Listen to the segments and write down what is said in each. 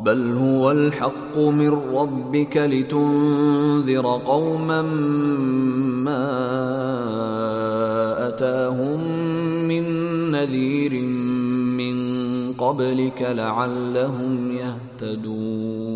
بل هو الحق من ربك لتنذر قوما ما أتاهم من نذير من قبلك لعلهم يهتدون.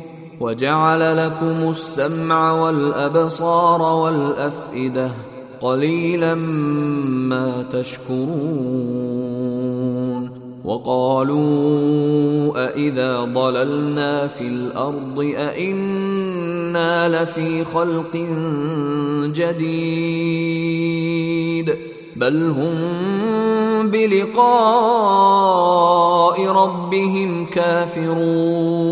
وجعل لكم السمع والأبصار والأفئدة قليلا ما تشكرون وقالوا أإذا ضللنا في الأرض أإنا لفي خلق جديد بل هم بلقاء ربهم كافرون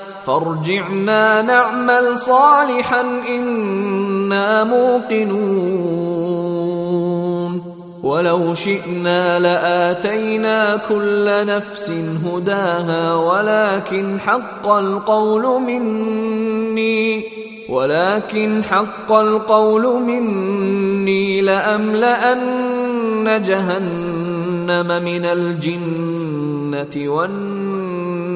فارجعنا نعمل صالحا إنا موقنون. ولو شئنا لآتينا كل نفس هداها ولكن حق القول مني ولكن حق القول مني لأملأن جهنم من الجنة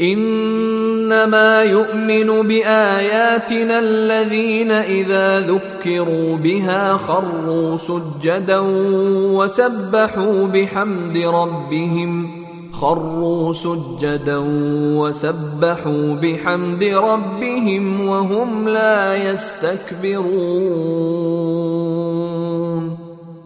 إنما يؤمن بآياتنا الذين إذا ذكروا بها خروا سجدا وسبحوا بحمد ربهم خروا سجدا وسبحوا بحمد ربهم وهم لا يستكبرون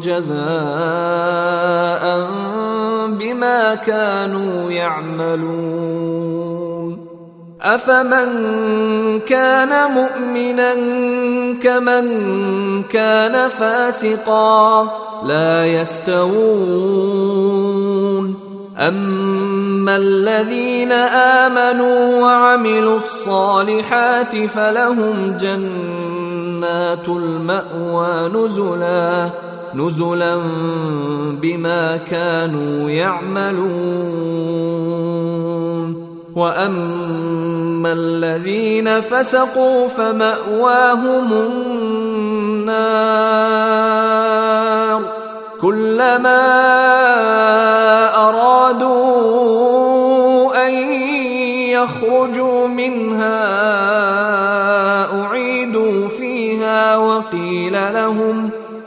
جزاء بما كانوا يعملون. أفمن كان مؤمنا كمن كان فاسقا لا يستوون. أما الذين آمنوا وعملوا الصالحات فلهم جنات المأوى نزلا. نزلا بما كانوا يعملون. وأما الذين فسقوا فمأواهم النار. كلما أرادوا أن يخرجوا منها أعيدوا فيها وقيل لهم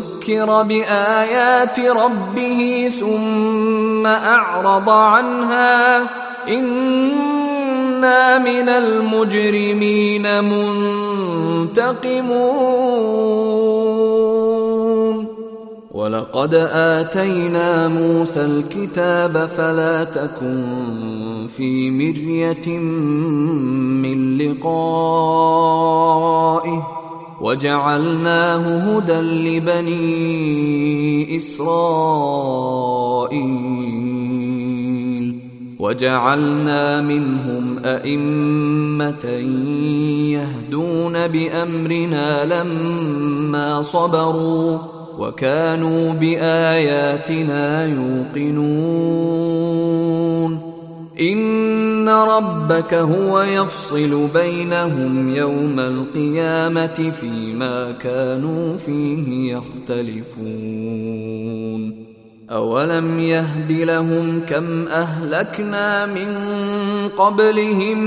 ذكر بآيات ربه ثم أعرض عنها. إنا من المجرمين منتقمون. ولقد آتينا موسى الكتاب فلا تكن في مرية من لقائه. وجعلناه هدى لبني إسرائيل. وجعلنا منهم أئمة يهدون بأمرنا لما صبروا وكانوا بآياتنا يوقنون. ان ربك هو يفصل بينهم يوم القيامه فيما كانوا فيه يختلفون اولم يهد لهم كم اهلكنا من قبلهم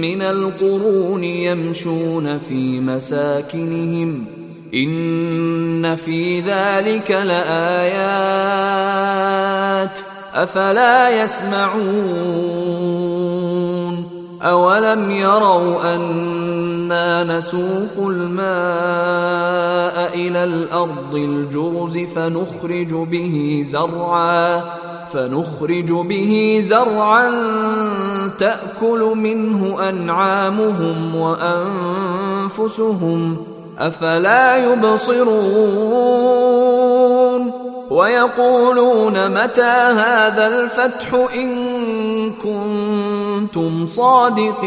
من القرون يمشون في مساكنهم ان في ذلك لايات أفلا يسمعون؟ أولم يروا أنا نسوق الماء إلى الأرض الجرز فنخرج به زرعا فنخرج به زرعا تأكل منه أنعامهم وأنفسهم أفلا يبصرون؟ ويقولون متى هذا الفتح إن كنتم صادقين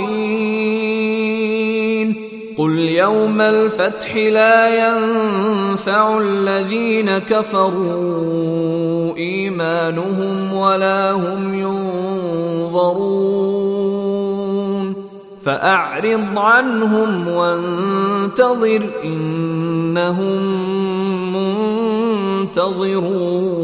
قل يوم الفتح لا ينفع الذين كفروا إيمانهم ولا هم ينظرون فأعرض عنهم وانتظر إنهم منتظرون.